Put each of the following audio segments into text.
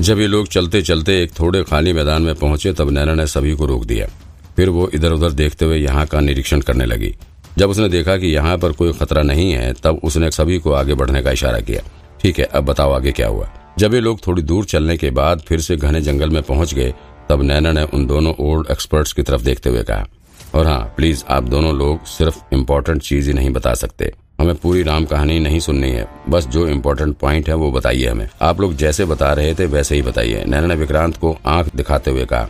जब ये लोग चलते चलते एक थोड़े खाली मैदान में पहुँचे, तब नैना ने सभी को रोक दिया। फिर वो इधर उधर देखते हुए यहाँ का निरीक्षण करने लगी। जब उसने देखा कि यहाँ पर कोई खतरा नहीं है, तब उसने सभी को आगे बढ़ने का इशारा किया। ठीक है, अब बताओ आगे क्या हुआ। जब ये लोग थोड़ी दूर चलने के बाद फिर से घने जंगल में पहुँच गए, तब नैना ने उन दोनों ओल्ड एक्सपर्ट्स की तरफ़ देखते हुए कहा, और हाँ प्लीज़, आप दोनों लोग सिर्फ़ इम्पोर्टेंट चीज़ ही नहीं बता सकते। हमें पूरी राम कहानी नहीं सुननी है। बस जो इम्पोर्टेंट पॉइंट है वो बताइए हमें। आप लोग जैसे बता रहे थे वैसे ही बताइए। नैना ने विक्रांत को आँख दिखाते हुए कहा,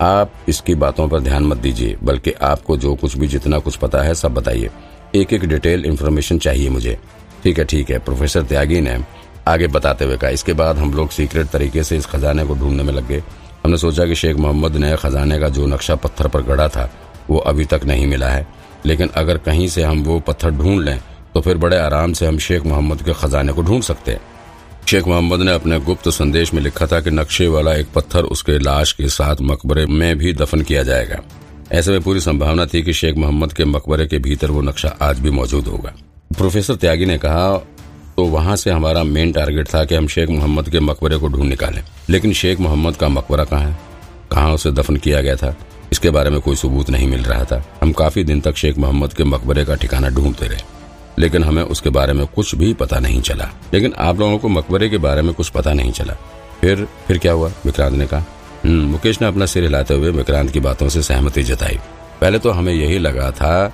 आप इसकी बातों पर ध्यान मत दीजिए, बल्कि आपको जो कुछ भी जितना कुछ पता है सब बताइए। एक एक डिटेल इन्फॉर्मेशन चाहिए मुझे। ठीक है ठीक है प्रोफेसर त्यागी ने आगे बताते हुए कहा, इसके बाद हम लोग सीक्रेट तरीके से इस खजाने को ढूँढने में लग गए। हमने सोचा कि शेख मोहम्मद ने खजाने का जो नक्शा पत्थर पर गढ़ा था, वो अभी तक नहीं मिला है। लेकिन अगर कहीं से हम वो पत्थर ढूंढ लें तो फिर बड़े आराम से हम शेख मोहम्मद के खजाने को ढूंढ सकते हैं। शेख मोहम्मद ने अपने गुप्त संदेश में लिखा था कि नक्शे वाला एक पत्थर उसके लाश के साथ मकबरे में भी दफन किया जाएगा। ऐसे में पूरी संभावना थी कि शेख मोहम्मद के मकबरे के भीतर वो नक्शा आज भी मौजूद होगा। प्रोफेसर त्यागी ने कहा तो वहाँ से हमारा मेन टारगेट था कि हम शेख मोहम्मद के मकबरे को ढूंढ निकालें। लेकिन शेख मोहम्मद का मकबरा कहाँ है? कहाँ उसे दफन किया गया था? इसके बारे में कोई सबूत नहीं मिल रहा था। हम काफ़ी दिन तक शेख मोहम्मद के मकबरे का ठिकाना ढूंढते रहे। लेकिन हमें उसके बारे में कुछ भी पता नहीं चला। लेकिन आप लोगों को मकबरे के बारे में कुछ पता नहीं चला। फिर फिर क्या हुआ विक्रांत ने कहा? हम्म, मुकेश ने अपना सिर हिलाते हुए विक्रांत की बातों से सहमति जताई। पहले तो हमें यही लगा था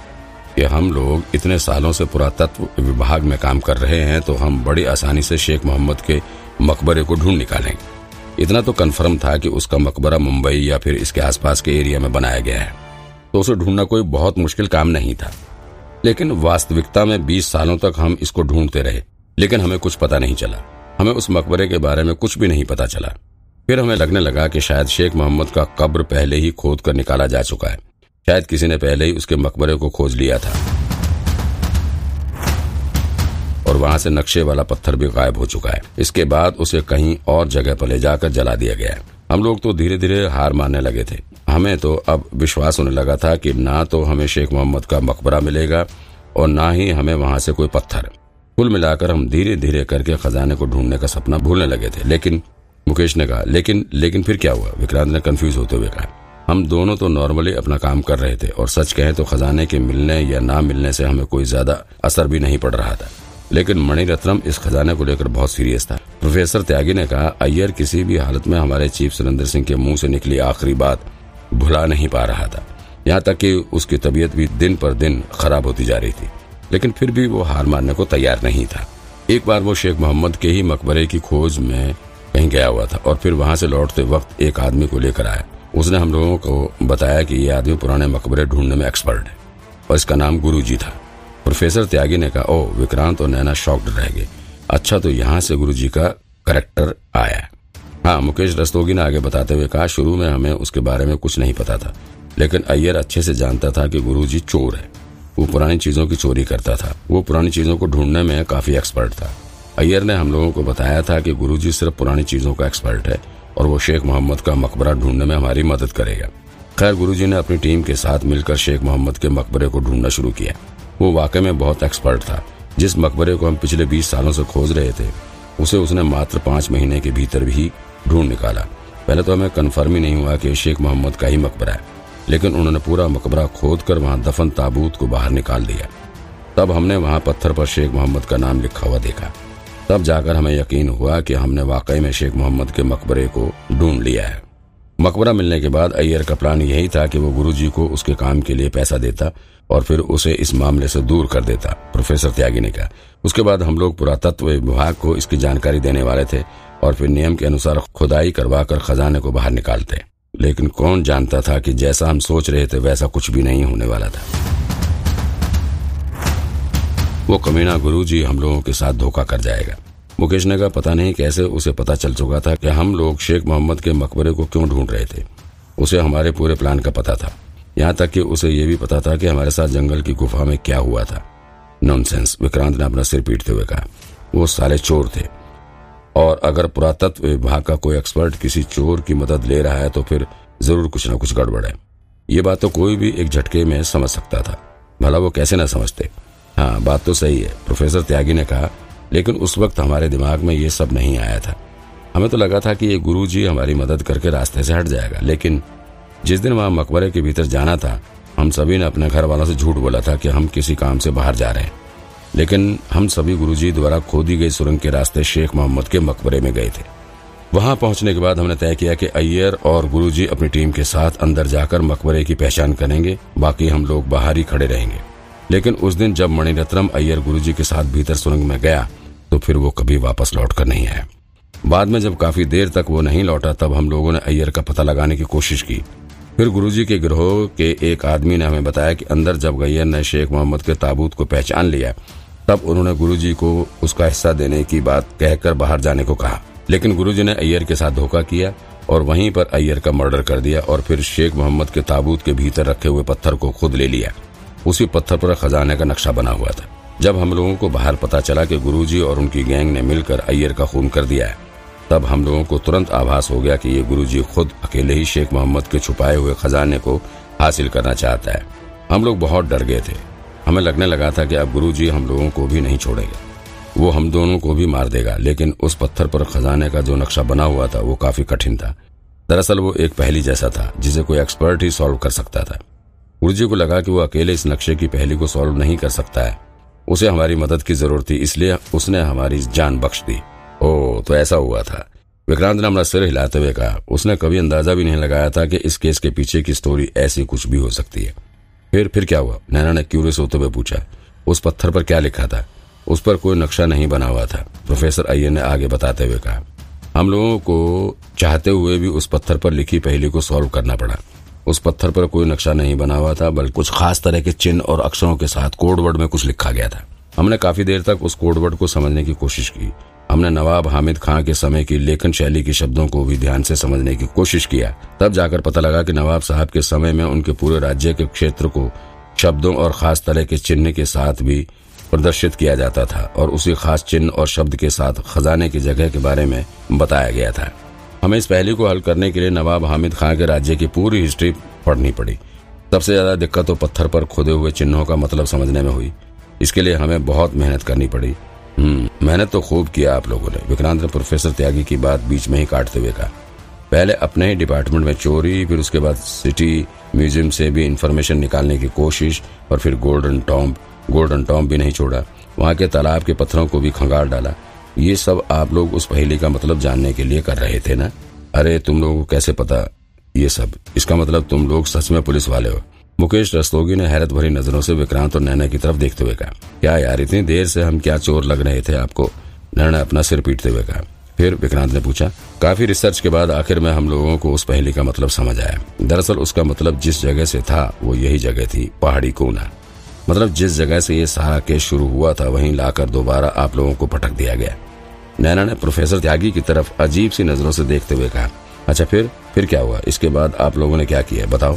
कि हम लोग इतने सालों से पुरातत्व विभाग में काम कर रहे हैं तो हम बड़ी आसानी से शेख मोहम्मद के मकबरे को ढूंढ निकालेंगे। इतना तो कन्फर्म था कि उसका मकबरा मुंबई या फिर इसके आसपास के एरिया में बनाया गया है। तो उसे ढूंढना कोई बहुत मुश्किल काम नहीं था। लेकिन वास्तविकता में 20 सालों तक हम इसको ढूंढते रहे, लेकिन हमें कुछ पता नहीं चला। हमें उस मकबरे के बारे में कुछ भी नहीं पता चला। फिर हमें लगने लगा कि शायद शेख मोहम्मद का कब्र पहले ही खोद कर निकाला जा चुका है। शायद किसी ने पहले ही उसके मकबरे को खोज लिया था। और वहाँ से नक्शे वाला पत्थर भी गायब हो चुका है। इसके बाद उसे कहीं और जगह पर ले जाकर जला दिया गया है। हम लोग तो धीरे धीरे हार मानने लगे थे। हमें तो अब विश्वास होने लगा था कि ना तो हमें शेख मोहम्मद का मकबरा मिलेगा और ना ही हमें वहाँ से कोई पत्थर। कुल मिलाकर हम धीरे धीरे करके खजाने को ढूँढने का सपना भूलने लगे थे। लेकिन, मुकेश ने कहा, लेकिन लेकिन फिर क्या हुआ? विक्रांत ने कंफ्यूज होते हुए कहा, हम दोनों तो नॉर्मली अपना काम कर रहे थे और सच कहें तो खजाने के मिलने या ना मिलने से हमें कोई ज़्यादा असर भी नहीं पड़ रहा था। लेकिन मणिरत्नम इस खजाने को लेकर बहुत सीरियस था। प्रोफेसर त्यागी ने कहा, अय्यर किसी भी हालत में हमारे चीफ सुरेंद्र सिंह के मुँह से निकली आखिरी बात भुला नहीं पा रहा था। यहाँ तक कि उसकी तबीयत भी दिन पर दिन खराब होती जा रही थी, लेकिन फिर भी वो हार मानने को तैयार नहीं था। एक बार वो शेख मोहम्मद के ही मकबरे की खोज में कहीं गया हुआ था और फिर वहाँ से लौटते वक्त एक आदमी को लेकर आया। उसने हम लोगों को बताया कि ये आदमी पुराने मकबरे ढूँढने में एक्सपर्ट है और इसका नाम गुरु जी था। प्रोफेसर त्यागी ने कहा ओ विक्रांत और नैना शॉक्ड रह गए। अच्छा तो यहाँ से गुरु जी का करेक्टर आया हाँ मुकेश रस्तोगी ने आगे बताते हुए कहा, शुरू में हमें उसके बारे में कुछ नहीं पता था, लेकिन अय्यर अच्छे से जानता था कि गुरुजी चोर है। वो पुरानी चीज़ों की चोरी करता था। वो पुरानी चीज़ों को ढूँढने में काफ़ी एक्सपर्ट था। अय्यर ने हम लोगों को बताया था कि गुरुजी सिर्फ़ पुरानी चीज़ों का एक्सपर्ट है और वो शेख मोहम्मद का मकबरा ढूँढने में हमारी मदद करेगा। खैर, गुरुजी ने अपनी टीम के साथ मिलकर शेख मोहम्मद के मकबरे को ढूंढना शुरू किया। वो वाकई में बहुत एक्सपर्ट था। जिस मकबरे को हम पिछले बीस सालों से खोज रहे थे, उसे उसने मात्र पाँच महीने के भीतर भी ढूंढ निकाला। पहले तो हमें कन्फर्म ही नहीं हुआ कि शेख मोहम्मद का ही मकबरा है, लेकिन उन्होंने पूरा मकबरा खोद कर वहाँ दफन ताबूत को बाहर निकाल दिया। तब हमने वहाँ पत्थर पर शेख मोहम्मद का नाम लिखा हुआ देखा। तब जाकर हमें यकीन हुआ कि हमने वाकई में शेख मोहम्मद के मकबरे को ढूंढ लिया है। मकबरा मिलने के बाद अय्यर का प्लान यही था कि वो गुरुजी को उसके काम के लिए पैसा देता और फिर उसे इस मामले से दूर कर देता, प्रोफेसर त्यागी ने कहा। उसके बाद हम लोग पुरातत्व विभाग को इसकी जानकारी देने वाले थे और फिर नियम के अनुसार खुदाई करवा कर खजाने को बाहर निकालते। लेकिन कौन जानता था कि जैसा हम सोच रहे थे वैसा कुछ भी नहीं होने वाला था। वो कमीना गुरुजी हम लोगों के साथ धोखा कर जाएगा। मुकेश ने कहा, पता नहीं कैसे उसे पता चल चुका था कि हम लोग शेख मोहम्मद के मकबरे को क्यों ढूंढ रहे थे। उसे हमारे पूरे प्लान का पता था। यहाँ तक कि उसे ये भी पता था कि हमारे साथ जंगल की गुफा में क्या हुआ था। नॉनसेंस विक्रांत ने अपना सिर पीटते हुए कहा। वो साले चोर थे। और अगर पुरातत्व विभाग का कोई एक्सपर्ट किसी चोर की मदद ले रहा है तो फिर ज़रूर कुछ ना कुछ गड़बड़ है। ये बात तो कोई भी एक झटके में समझ सकता था। भला वो कैसे ना समझते? हाँ बात तो सही है, प्रोफेसर त्यागी ने कहा। लेकिन उस वक्त हमारे दिमाग में ये सब नहीं आया था। हमें तो लगा था कि ये गुरु जी हमारी मदद करके रास्ते से हट जाएगा, लेकिन जिस दिन वहाँ मकबरे के भीतर जाना था, हम सभी ने अपने घर वालों से झूठ बोला था कि हम किसी काम से बाहर जा रहे हैं। लेकिन हम सभी गुरुजी द्वारा खोदी गई सुरंग के रास्ते शेख मोहम्मद के मकबरे में गए थे। वहाँ पहुँचने के बाद हमने तय किया कि अय्यर और गुरुजी अपनी टीम के साथ अंदर जाकर मकबरे की पहचान करेंगे, बाकी हम लोग बाहर ही खड़े रहेंगे। लेकिन उस दिन जब मणिरत्नम अय्यर गुरुजी के साथ भीतर सुरंग में गया तो फिर वो कभी वापस लौट कर नहीं आया। बाद में जब काफ़ी देर तक वो नहीं लौटा, तब हम लोगों ने अय्यर का पता लगाने की कोशिश की फिर गुरुजी के गिरोह के एक आदमी ने हमें बताया कि अंदर जब गैयर ने शेख मोहम्मद के ताबूत को पहचान लिया तब उन्होंने गुरुजी को उसका हिस्सा देने की बात कहकर बाहर जाने को कहा। लेकिन गुरुजी ने अय्यर के साथ धोखा किया और वहीं पर अय्यर का मर्डर कर दिया और फिर शेख मोहम्मद के ताबूत के भीतर रखे हुए पत्थर को खुद ले लिया। उसी पत्थर पर खजाने का नक्शा बना हुआ था। जब हम लोगों को बाहर पता चला कि गुरुजी और उनकी गैंग ने मिलकर अय्यर का खून कर दिया तब हम लोगों को तुरंत आभास हो गया कि ये गुरुजी खुद अकेले ही शेख मोहम्मद के छुपाए हुए खजाने को हासिल करना चाहता है। हम लोग बहुत डर गए थे। हमें लगने लगा था कि अब गुरुजी हम लोगों को भी नहीं छोड़ेगा। वो हम दोनों को भी मार देगा, लेकिन उस पत्थर पर खजाने का जो नक्शा बना हुआ था, वो काफ़ी कठिन था। दरअसल वो एक पहली जैसा था, जिसे कोई एक्सपर्ट ही सॉल्व कर सकता था। गुरुजी को लगा कि वो अकेले इस नक्शे की पहली को सॉल्व नहीं कर सकता है। उसे हमारी मदद की ज़रूरत थी, इसलिए उसने हमारी जान बख्श दी। ओ तो ऐसा हुआ था। विक्रांत ने अपना सिर हिलाते हुए कहा, उसने कभी अंदाज़ा भी नहीं लगाया था कि इस केस के पीछे की स्टोरी ऐसी कुछ भी हो सकती है। फिर फिर क्या हुआ? नैना ने क्यूरियस होते हुए पूछा, उस पत्थर पर क्या लिखा था? उस पर कोई नक्शा नहीं बना हुआ था, प्रोफेसर अय्यर ने आगे बताते हुए कहा। हम लोगों को चाहते हुए भी उस पत्थर पर लिखी पहली को सॉल्व करना पड़ा। उस पत्थर पर कोई नक्शा नहीं बना हुआ था, बल्कि कुछ खास तरह के चिन्ह और अक्षरों के साथ कोडवर्ड में कुछ लिखा गया था। हमने काफ़ी देर तक उस कोडवर्ड को समझने की कोशिश की। हमने नवाब हामिद खां के समय की लेखन शैली के शब्दों को भी ध्यान से समझने की कोशिश किया। तब जाकर पता लगा कि नवाब साहब के समय में उनके पूरे राज्य के क्षेत्र को शब्दों और खास तरह के चिन्ह के साथ भी प्रदर्शित किया जाता था और उसी खास चिन्ह और शब्द के साथ खजाने की जगह के बारे में बताया गया था। हमें इस पहली को हल करने के लिए नवाब हामिद खां के राज्य की पूरी हिस्ट्री पढ़नी पड़ी। सबसे ज़्यादा दिक्कत तो पत्थर पर खोदे हुए चिन्हों का मतलब समझने में हुई। इसके लिए हमें बहुत मेहनत करनी पड़ी। मेहनत तो खूब किया आप लोगों ने। विक्रांत ने प्रोफेसर त्यागी की बात बीच में ही काटते हुए कहा। पहले अपने ही डिपार्टमेंट में चोरी, फिर उसके बाद सिटी म्यूज़ियम से भी इंफॉर्मेशन निकालने की कोशिश, और फिर गोल्डन टॉम्ब गोल्डन टॉम्ब भी नहीं छोड़ा। वहाँ के तालाब के पत्थरों को भी खंगार डाला। ये सब आप लोग उस पहेली का मतलब जानने के लिए कर रहे थे ना? अरे, तुम लोगों को कैसे पता? ये सब। इसका मतलब तुम लोग सच में पुलिस वाले हो। मुकेश रस्तोगी ने हैरत भरी नज़रों से विक्रांत और नैना की तरफ़ देखते हुए कहा, क्या यार, इतनी देर से हम क्या चोर लग रहे थे आपको? नैना अपना सिर पीटते हुए कहा। फिर विक्रांत ने पूछा, काफ़ी रिसर्च के बाद आखिर में हम लोगों को उस पहली का मतलब समझ आया। दरअसल उसका मतलब जिस जगह से था, वो यही जगह थी, पहाड़ी कोना। मतलब जिस जगह से ये सारा केस शुरू हुआ था, वहीं लाकर दोबारा आप लोगों को पटक दिया गया। नैना ने प्रोफेसर त्यागी की तरफ़ अजीब सी नज़रों से देखते हुए कहा अच्छा फिर फिर क्या हुआ? इसके बाद आप लोगों ने क्या किया? बताओ।